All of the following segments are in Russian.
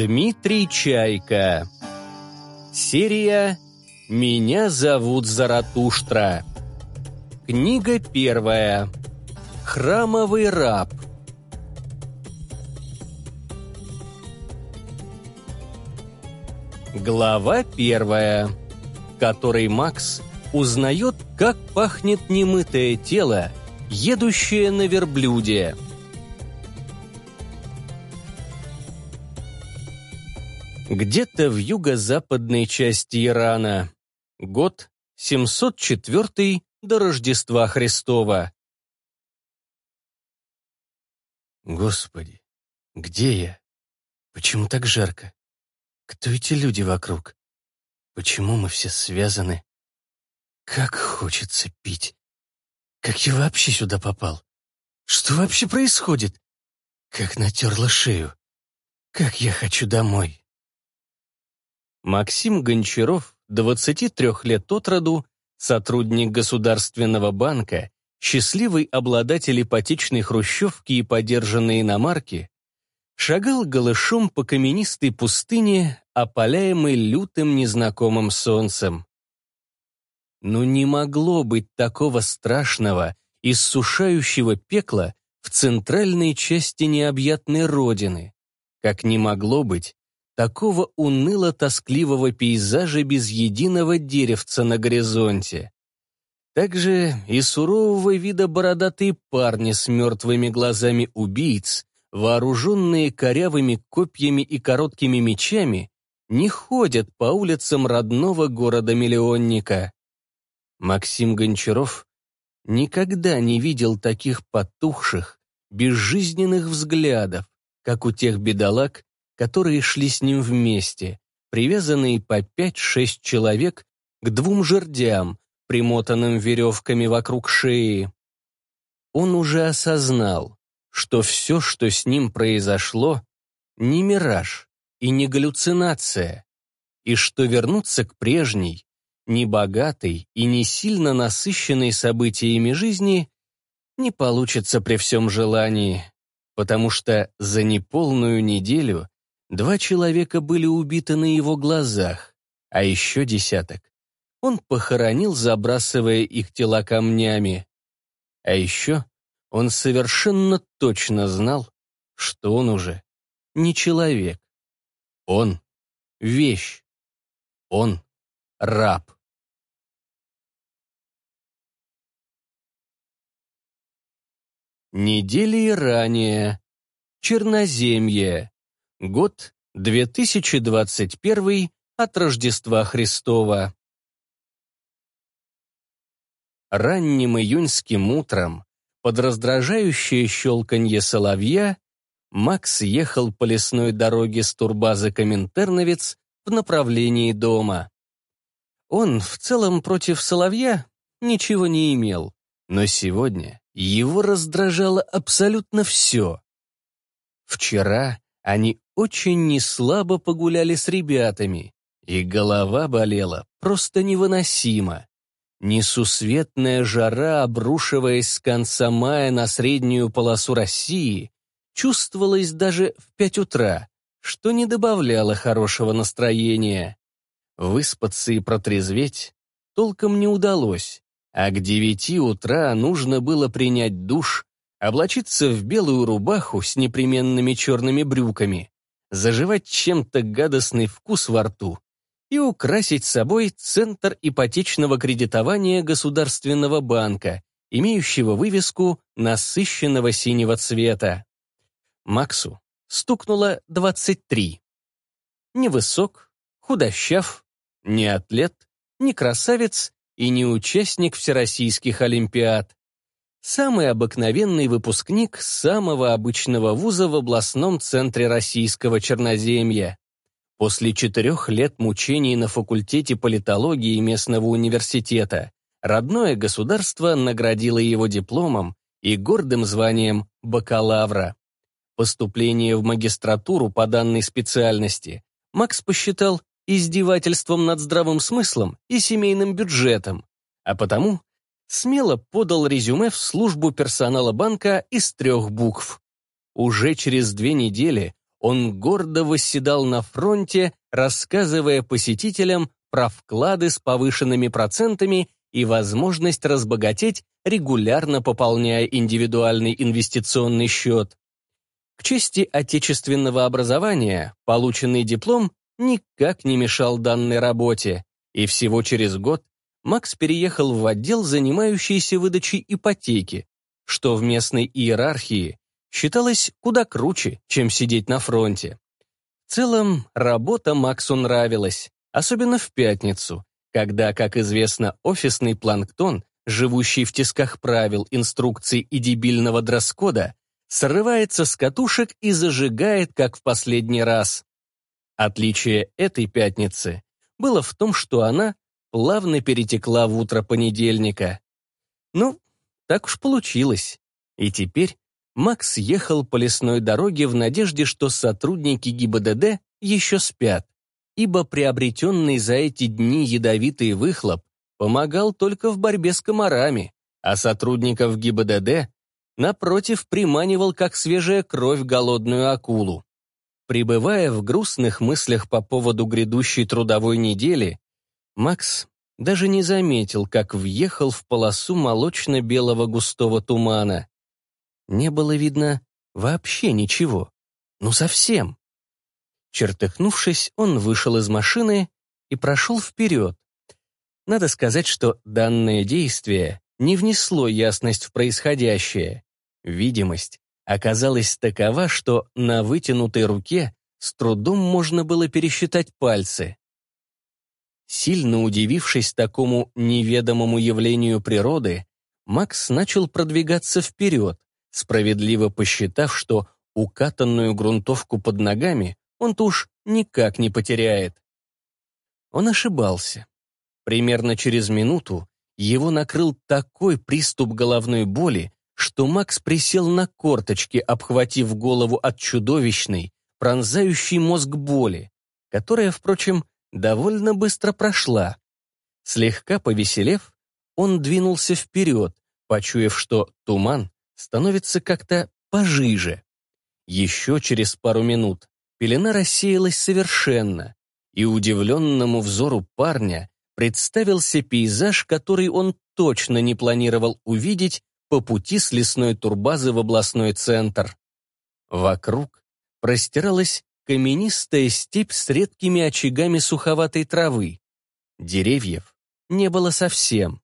Дмитрий Чайка. Серия «Меня зовут Заратуштра». Книга первая. Храмовый раб. Глава первая, в которой Макс узнает, как пахнет немытое тело, едущее на верблюде – Где-то в юго-западной части Ирана. Год 704 до Рождества Христова. Господи, где я? Почему так жарко? Кто эти люди вокруг? Почему мы все связаны? Как хочется пить. Как я вообще сюда попал? Что вообще происходит? Как натерла шею. Как я хочу домой. Максим Гончаров, 23 лет от роду, сотрудник Государственного банка, счастливый обладатель ипотечной хрущевки и подержанной иномарки, шагал голышом по каменистой пустыне, опаляемой лютым незнакомым солнцем. Но не могло быть такого страшного, иссушающего пекла в центральной части необъятной родины, как не могло быть такого уныло-тоскливого пейзажа без единого деревца на горизонте. Также и сурового вида бородатые парни с мертвыми глазами убийц, вооруженные корявыми копьями и короткими мечами, не ходят по улицам родного города-миллионника. Максим Гончаров никогда не видел таких потухших, безжизненных взглядов, как у тех бедолаг, которые шли с ним вместе, привязанные по 5-6 человек к двум жердям, примотанным веревками вокруг шеи. Он уже осознал, что все, что с ним произошло, не мираж и не галлюцинация, и что вернуться к прежней, небогатой и не сильно насыщенной событиями жизни не получится при всем желании, потому что за неполную неделю Два человека были убиты на его глазах, а еще десяток он похоронил, забрасывая их тела камнями. А еще он совершенно точно знал, что он уже не человек. Он — вещь. Он — раб. Недели ранее. Черноземье. Год 2021 от Рождества Христова. Ранним июньским утром, под раздражающее щелканье соловья, Макс ехал по лесной дороге с турбазы Коминтерновец в направлении дома. Он в целом против соловья ничего не имел, но сегодня его раздражало абсолютно все. Вчера они очень неслабо погуляли с ребятами, и голова болела просто невыносимо. Несусветная жара, обрушиваясь с конца мая на среднюю полосу России, чувствовалась даже в пять утра, что не добавляло хорошего настроения. Выспаться и протрезветь толком не удалось, а к девяти утра нужно было принять душ, облачиться в белую рубаху с непременными черными брюками, заживать чем-то гадостный вкус во рту и украсить собой Центр ипотечного кредитования Государственного банка, имеющего вывеску насыщенного синего цвета. Максу стукнуло 23. Невысок, худощав, не атлет, не красавец и не участник всероссийских олимпиад. Самый обыкновенный выпускник самого обычного вуза в областном центре российского Черноземья. После четырех лет мучений на факультете политологии местного университета родное государство наградило его дипломом и гордым званием бакалавра. Поступление в магистратуру по данной специальности Макс посчитал издевательством над здравым смыслом и семейным бюджетом, а потому смело подал резюме в службу персонала банка из трех букв. Уже через две недели он гордо восседал на фронте, рассказывая посетителям про вклады с повышенными процентами и возможность разбогатеть, регулярно пополняя индивидуальный инвестиционный счет. К чести отечественного образования, полученный диплом никак не мешал данной работе, и всего через год Макс переехал в отдел, занимающийся выдачей ипотеки, что в местной иерархии считалось куда круче, чем сидеть на фронте. В целом, работа Максу нравилась, особенно в пятницу, когда, как известно, офисный планктон, живущий в тисках правил, инструкций и дебильного дресс-кода, срывается с катушек и зажигает, как в последний раз. Отличие этой пятницы было в том, что она плавно перетекла в утро понедельника. Ну, так уж получилось. И теперь Макс ехал по лесной дороге в надежде, что сотрудники ГИБДД еще спят, ибо приобретенный за эти дни ядовитый выхлоп помогал только в борьбе с комарами, а сотрудников ГИБДД, напротив, приманивал как свежая кровь голодную акулу. Прибывая в грустных мыслях по поводу грядущей трудовой недели, Макс даже не заметил, как въехал в полосу молочно-белого густого тумана. Не было видно вообще ничего. Ну совсем. Чертыхнувшись, он вышел из машины и прошел вперед. Надо сказать, что данное действие не внесло ясность в происходящее. Видимость оказалась такова, что на вытянутой руке с трудом можно было пересчитать пальцы. Сильно удивившись такому неведомому явлению природы, Макс начал продвигаться вперед, справедливо посчитав, что укатанную грунтовку под ногами он-то уж никак не потеряет. Он ошибался. Примерно через минуту его накрыл такой приступ головной боли, что Макс присел на корточки, обхватив голову от чудовищной, пронзающей мозг боли, которая, впрочем, довольно быстро прошла. Слегка повеселев, он двинулся вперед, почуяв, что туман становится как-то пожиже. Еще через пару минут пелена рассеялась совершенно, и удивленному взору парня представился пейзаж, который он точно не планировал увидеть по пути с лесной турбазы в областной центр. Вокруг простиралась каменистая степь с редкими очагами суховатой травы. Деревьев не было совсем.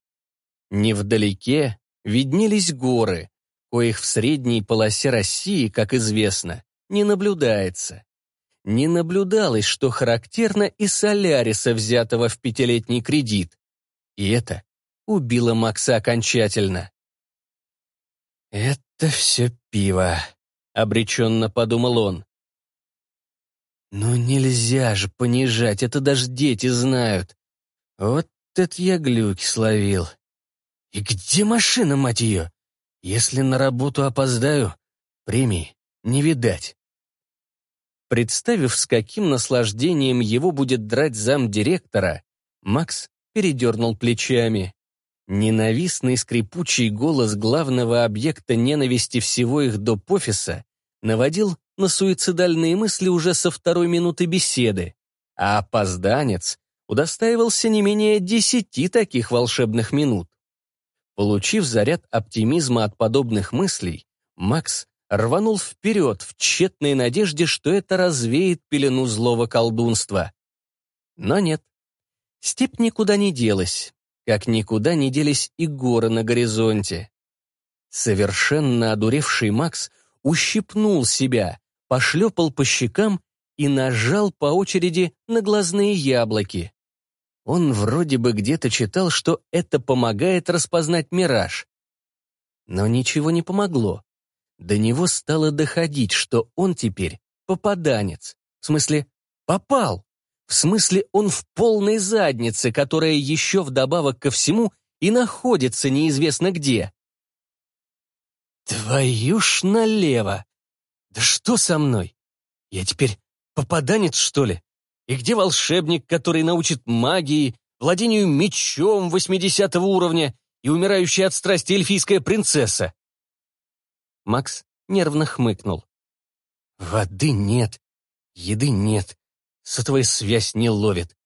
Невдалеке виднелись горы, коих в средней полосе России, как известно, не наблюдается. Не наблюдалось, что характерно, и Соляриса, взятого в пятилетний кредит. И это убило Макса окончательно. «Это все пиво», — обреченно подумал он. «Ну нельзя же понижать, это даже дети знают. Вот это я глюки словил. И где машина, мать ее? Если на работу опоздаю, премии не видать». Представив, с каким наслаждением его будет драть зам директора, Макс передернул плечами. Ненавистный скрипучий голос главного объекта ненависти всего их доп. офиса наводил на суицидальные мысли уже со второй минуты беседы, а опозданец удостаивался не менее десяти таких волшебных минут. Получив заряд оптимизма от подобных мыслей, Макс рванул вперед в тщетной надежде, что это развеет пелену злого колдунства. Но нет. Степь никуда не делась, как никуда не делись и горы на горизонте. Совершенно одуревший Макс ущипнул себя, пошлепал по щекам и нажал по очереди на глазные яблоки. Он вроде бы где-то читал, что это помогает распознать мираж. Но ничего не помогло. До него стало доходить, что он теперь попаданец. В смысле, попал. В смысле, он в полной заднице, которая еще вдобавок ко всему и находится неизвестно где. «Твою ж налево!» Да что со мной? Я теперь попаданец, что ли? И где волшебник, который научит магии, владению мечом 80 уровня и умирающая от страсти эльфийская принцесса? Макс нервно хмыкнул. Воды нет, еды нет, сотовая связь не ловит.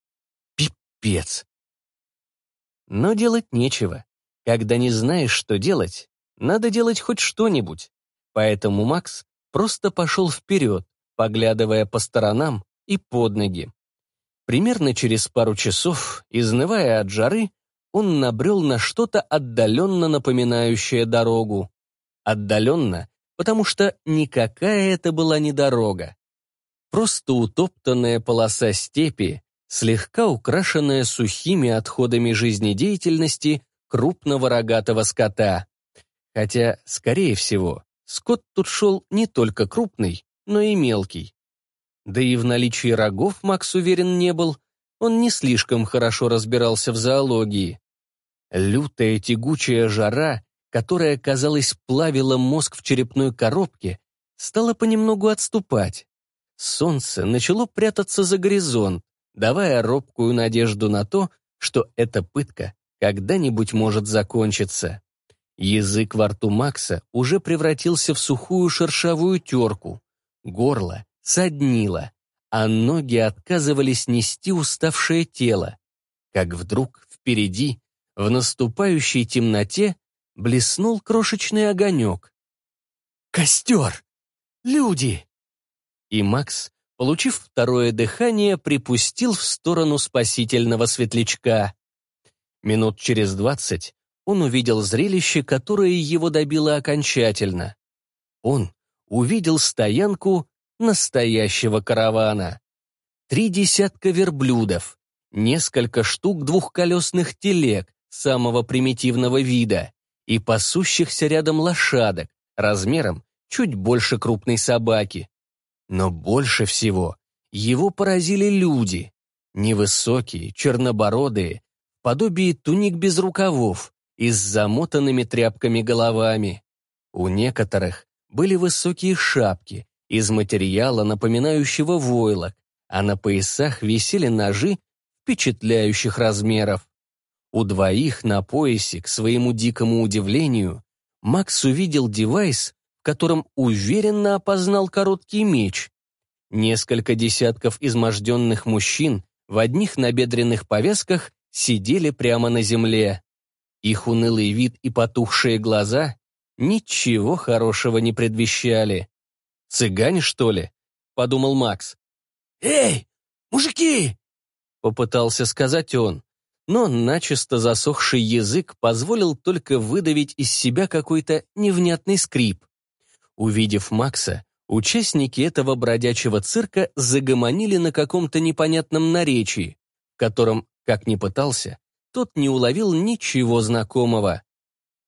Пипец. Но делать нечего. Когда не знаешь, что делать, надо делать хоть что-нибудь. Поэтому Макс просто пошел вперед, поглядывая по сторонам и под ноги. Примерно через пару часов, изнывая от жары, он набрел на что-то отдаленно напоминающее дорогу. Отдаленно, потому что никакая это была не дорога. Просто утоптанная полоса степи, слегка украшенная сухими отходами жизнедеятельности крупного рогатого скота. Хотя, скорее всего, Скот тут шел не только крупный, но и мелкий. Да и в наличии рогов Макс уверен не был, он не слишком хорошо разбирался в зоологии. Лютая тягучая жара, которая, казалось, плавила мозг в черепной коробке, стала понемногу отступать. Солнце начало прятаться за горизонт, давая робкую надежду на то, что эта пытка когда-нибудь может закончиться. Язык во рту Макса уже превратился в сухую шершавую терку. Горло соднило, а ноги отказывались нести уставшее тело. Как вдруг впереди, в наступающей темноте, блеснул крошечный огонек. «Костер! Люди!» И Макс, получив второе дыхание, припустил в сторону спасительного светлячка. Минут через двадцать он увидел зрелище, которое его добило окончательно. Он увидел стоянку настоящего каравана. Три десятка верблюдов, несколько штук двухколесных телег самого примитивного вида и пасущихся рядом лошадок размером чуть больше крупной собаки. Но больше всего его поразили люди. Невысокие, чернобородые, подобие туник без рукавов, и с замотанными тряпками головами. У некоторых были высокие шапки из материала, напоминающего войлок, а на поясах висели ножи впечатляющих размеров. У двоих на поясе, к своему дикому удивлению, Макс увидел девайс, в котором уверенно опознал короткий меч. Несколько десятков изможденных мужчин в одних набедренных повязках сидели прямо на земле. Их унылый вид и потухшие глаза ничего хорошего не предвещали. Цыгань что ли?» — подумал Макс. «Эй, мужики!» — попытался сказать он, но начисто засохший язык позволил только выдавить из себя какой-то невнятный скрип. Увидев Макса, участники этого бродячего цирка загомонили на каком-то непонятном наречии, которым как ни пытался, тот не уловил ничего знакомого.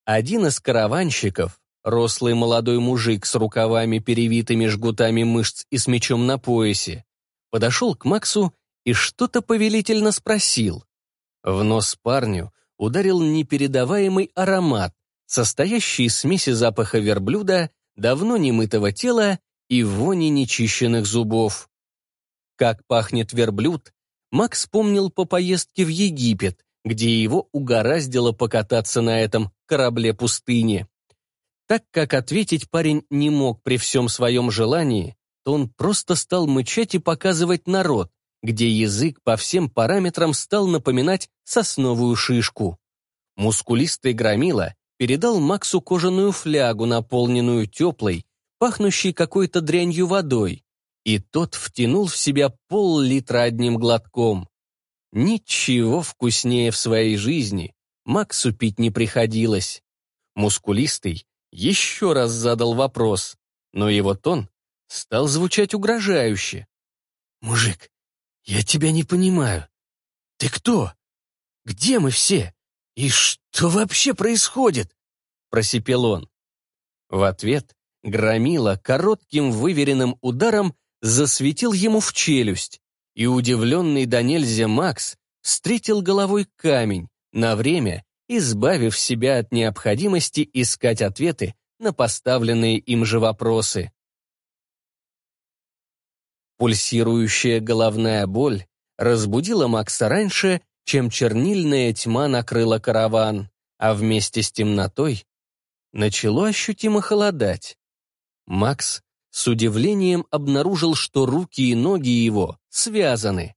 Один из караванщиков, рослый молодой мужик с рукавами, перевитыми жгутами мышц и с мечом на поясе, подошел к Максу и что-то повелительно спросил. В нос парню ударил непередаваемый аромат, состоящий из смеси запаха верблюда, давно немытого тела и вони нечищенных зубов. Как пахнет верблюд, Макс помнил по поездке в Египет, где его угораздило покататься на этом корабле пустыни. Так как ответить парень не мог при всем своем желании, то он просто стал мычать и показывать народ, где язык по всем параметрам стал напоминать сосновую шишку. Мускулистый громила передал Максу кожаную флягу, наполненную теплой, пахнущей какой-то дрянью водой, и тот втянул в себя пол-литра одним глотком. Ничего вкуснее в своей жизни Максу пить не приходилось. Мускулистый еще раз задал вопрос, но его тон стал звучать угрожающе. «Мужик, я тебя не понимаю. Ты кто? Где мы все? И что вообще происходит?» просипел он. В ответ Громила коротким выверенным ударом засветил ему в челюсть, и удивленный до нельзя Макс встретил головой камень, на время избавив себя от необходимости искать ответы на поставленные им же вопросы. Пульсирующая головная боль разбудила Макса раньше, чем чернильная тьма накрыла караван, а вместе с темнотой начало ощутимо холодать. Макс с удивлением обнаружил, что руки и ноги его связаны.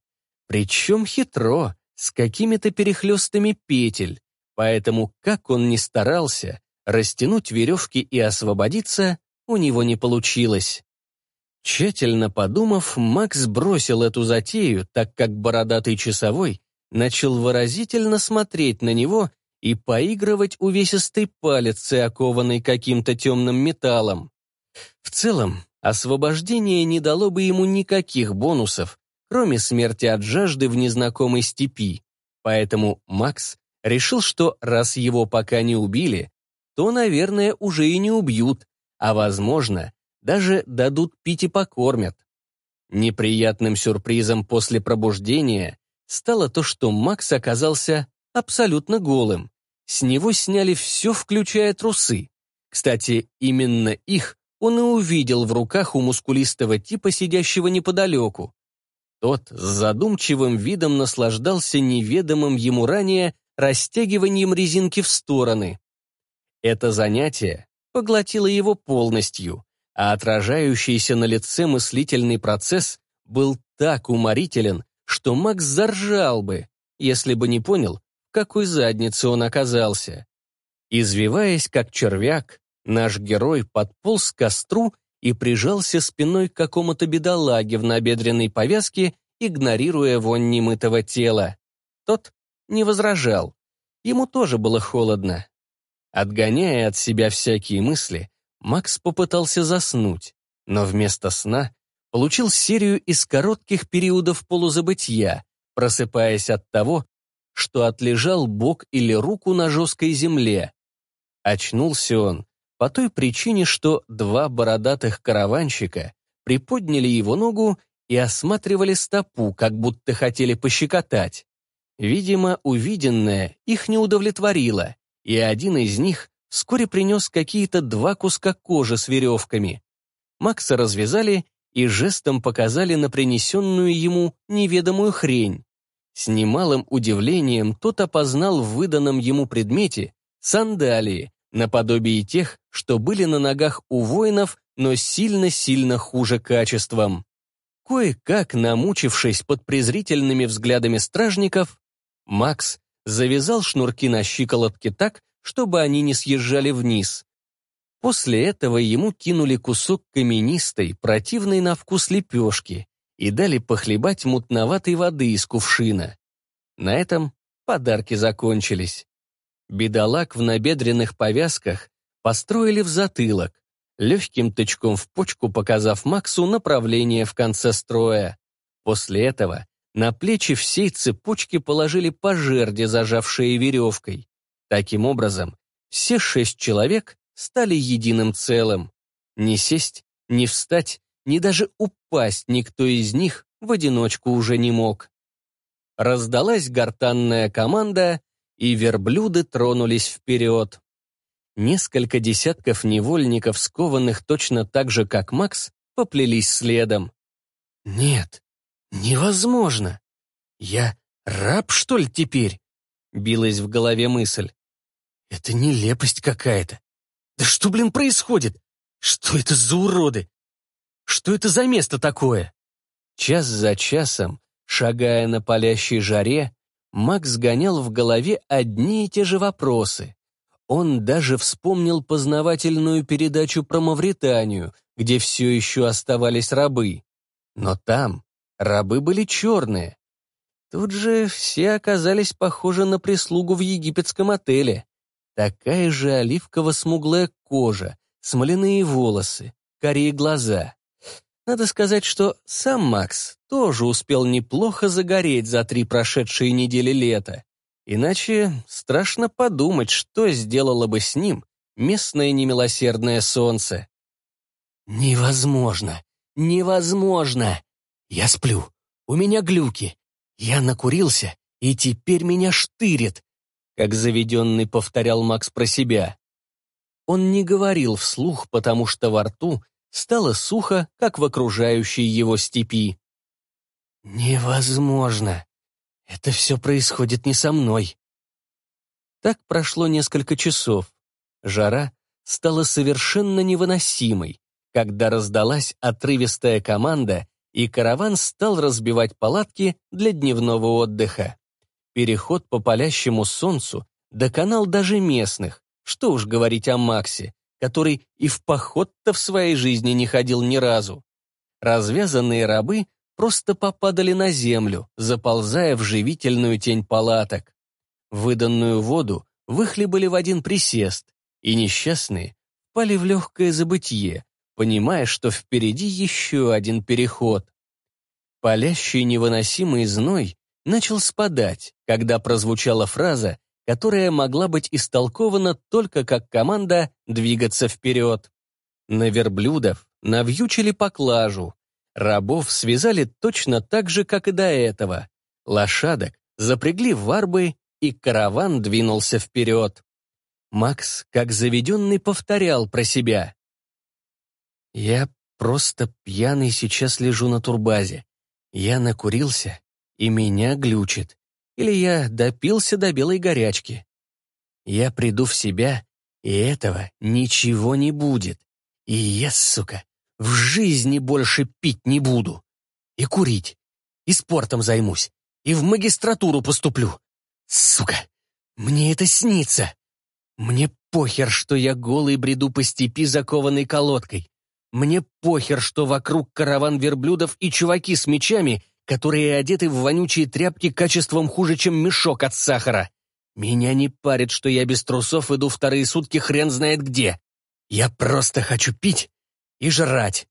Причем хитро, с какими-то перехлестами петель, поэтому, как он ни старался, растянуть веревки и освободиться у него не получилось. Тщательно подумав, Макс бросил эту затею, так как бородатый часовой начал выразительно смотреть на него и поигрывать увесистой палец, окованной каким-то темным металлом. В целом, Освобождение не дало бы ему никаких бонусов, кроме смерти от жажды в незнакомой степи. Поэтому Макс решил, что раз его пока не убили, то, наверное, уже и не убьют, а, возможно, даже дадут пить и покормят. Неприятным сюрпризом после пробуждения стало то, что Макс оказался абсолютно голым. С него сняли все, включая трусы. Кстати, именно их он и увидел в руках у мускулистого типа, сидящего неподалеку. Тот с задумчивым видом наслаждался неведомым ему ранее растягиванием резинки в стороны. Это занятие поглотило его полностью, а отражающийся на лице мыслительный процесс был так уморителен, что Макс заржал бы, если бы не понял, в какой заднице он оказался. Извиваясь как червяк, Наш герой подполз к костру и прижался спиной к какому-то бедолаге в набедренной повязке, игнорируя вонь немытого тела. Тот не возражал. Ему тоже было холодно. Отгоняя от себя всякие мысли, Макс попытался заснуть, но вместо сна получил серию из коротких периодов полузабытья, просыпаясь от того, что отлежал бок или руку на жесткой земле. Очнулся он по той причине, что два бородатых караванщика приподняли его ногу и осматривали стопу, как будто хотели пощекотать. Видимо, увиденное их не удовлетворило, и один из них вскоре принес какие-то два куска кожи с веревками. Макса развязали и жестом показали на принесенную ему неведомую хрень. С немалым удивлением тот опознал в выданном ему предмете сандалии, наподобие тех, что были на ногах у воинов, но сильно-сильно хуже качеством. Кое-как намучившись под презрительными взглядами стражников, Макс завязал шнурки на щиколотке так, чтобы они не съезжали вниз. После этого ему кинули кусок каменистой, противной на вкус лепешки и дали похлебать мутноватой воды из кувшина. На этом подарки закончились. Бедолаг в набедренных повязках построили в затылок, легким тычком в почку показав Максу направление в конце строя. После этого на плечи всей цепочки положили по жерде, зажавшие веревкой. Таким образом, все шесть человек стали единым целым. Не сесть, не встать, ни даже упасть никто из них в одиночку уже не мог. Раздалась гортанная команда, и верблюды тронулись вперед. Несколько десятков невольников, скованных точно так же, как Макс, поплелись следом. «Нет, невозможно! Я раб, что ли, теперь?» — билась в голове мысль. «Это нелепость какая-то! Да что, блин, происходит? Что это за уроды? Что это за место такое?» Час за часом, шагая на палящей жаре, Макс гонял в голове одни и те же вопросы. Он даже вспомнил познавательную передачу про Мавританию, где все еще оставались рабы. Но там рабы были черные. Тут же все оказались похожи на прислугу в египетском отеле. Такая же оливково-смуглая кожа, смоляные волосы, карие глаза. Надо сказать, что сам Макс тоже успел неплохо загореть за три прошедшие недели лета. Иначе страшно подумать, что сделало бы с ним местное немилосердное солнце. «Невозможно! Невозможно! Я сплю. У меня глюки. Я накурился, и теперь меня штырит!» Как заведенный повторял Макс про себя. Он не говорил вслух, потому что во рту стало сухо, как в окружающей его степи. «Невозможно! Это все происходит не со мной. Так прошло несколько часов. Жара стала совершенно невыносимой, когда раздалась отрывистая команда, и караван стал разбивать палатки для дневного отдыха. Переход по палящему солнцу доконал даже местных, что уж говорить о Максе, который и в поход-то в своей жизни не ходил ни разу. Развязанные рабы просто попадали на землю, заползая в живительную тень палаток. Выданную воду выхлебали в один присест, и несчастные пали в легкое забытье, понимая, что впереди еще один переход. Палящий невыносимый зной начал спадать, когда прозвучала фраза, которая могла быть истолкована только как команда двигаться вперед. На верблюдов навьючили поклажу, Рабов связали точно так же, как и до этого. Лошадок запрягли в варбы и караван двинулся вперед. Макс, как заведенный, повторял про себя. «Я просто пьяный сейчас лежу на турбазе. Я накурился, и меня глючит. Или я допился до белой горячки. Я приду в себя, и этого ничего не будет. И я, сука, в жизни больше пить не буду. И курить. И спортом займусь. И в магистратуру поступлю. Сука, мне это снится. Мне похер, что я голый бреду по степи, закованной колодкой. Мне похер, что вокруг караван верблюдов и чуваки с мечами, которые одеты в вонючие тряпки качеством хуже, чем мешок от сахара. Меня не парит, что я без трусов иду вторые сутки хрен знает где. Я просто хочу пить и жрать.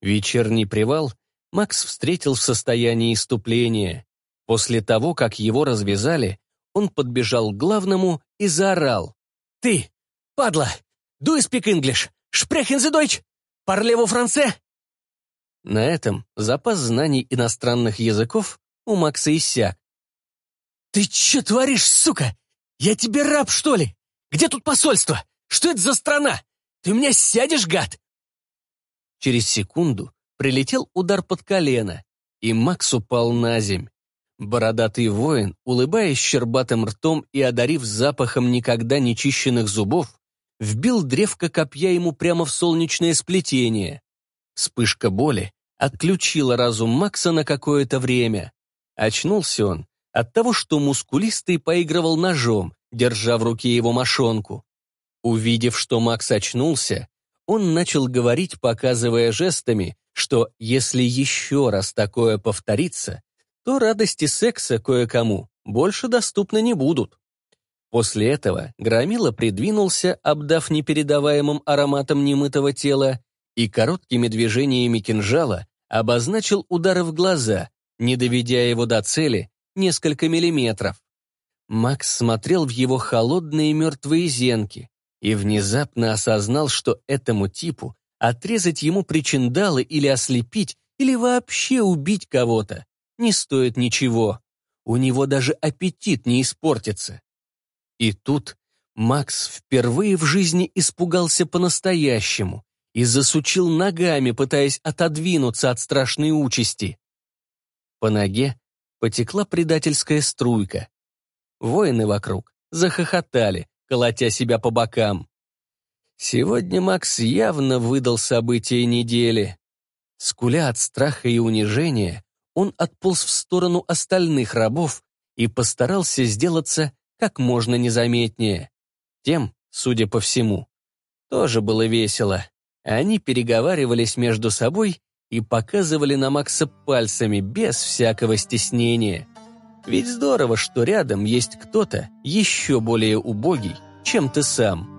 Вечерний привал Макс встретил в состоянии иступления. После того, как его развязали, он подбежал к главному и заорал. «Ты, падла, do you speak English? Sprechen Sie Deutsch? Parlez-vous français?» На этом запас знаний иностранных языков у Макса иссяк. «Ты че творишь, сука? Я тебе раб, что ли? Где тут посольство? Что это за страна? Ты мне сядешь, гад!» Через секунду прилетел удар под колено, и Макс упал на земь. Бородатый воин, улыбаясь щербатым ртом и одарив запахом никогда не чищенных зубов, вбил древко копья ему прямо в солнечное сплетение. Вспышка боли отключила разум Макса на какое-то время. Очнулся он от того, что мускулистый поигрывал ножом, держа в руке его мошонку. Увидев, что Макс очнулся, он начал говорить, показывая жестами, что если еще раз такое повторится, то радости секса кое-кому больше доступны не будут. После этого Громила придвинулся, обдав непередаваемым ароматом немытого тела, и короткими движениями кинжала обозначил удары в глаза, не доведя его до цели несколько миллиметров. Макс смотрел в его холодные мертвые зенки, и внезапно осознал, что этому типу отрезать ему причиндалы или ослепить, или вообще убить кого-то не стоит ничего. У него даже аппетит не испортится. И тут Макс впервые в жизни испугался по-настоящему и засучил ногами, пытаясь отодвинуться от страшной участи. По ноге потекла предательская струйка. Воины вокруг захохотали, колотя себя по бокам. Сегодня Макс явно выдал события недели. Скуля от страха и унижения, он отполз в сторону остальных рабов и постарался сделаться как можно незаметнее. Тем, судя по всему, тоже было весело. Они переговаривались между собой и показывали на Макса пальцами без всякого стеснения. Ведь здорово, что рядом есть кто-то еще более убогий, чем ты сам.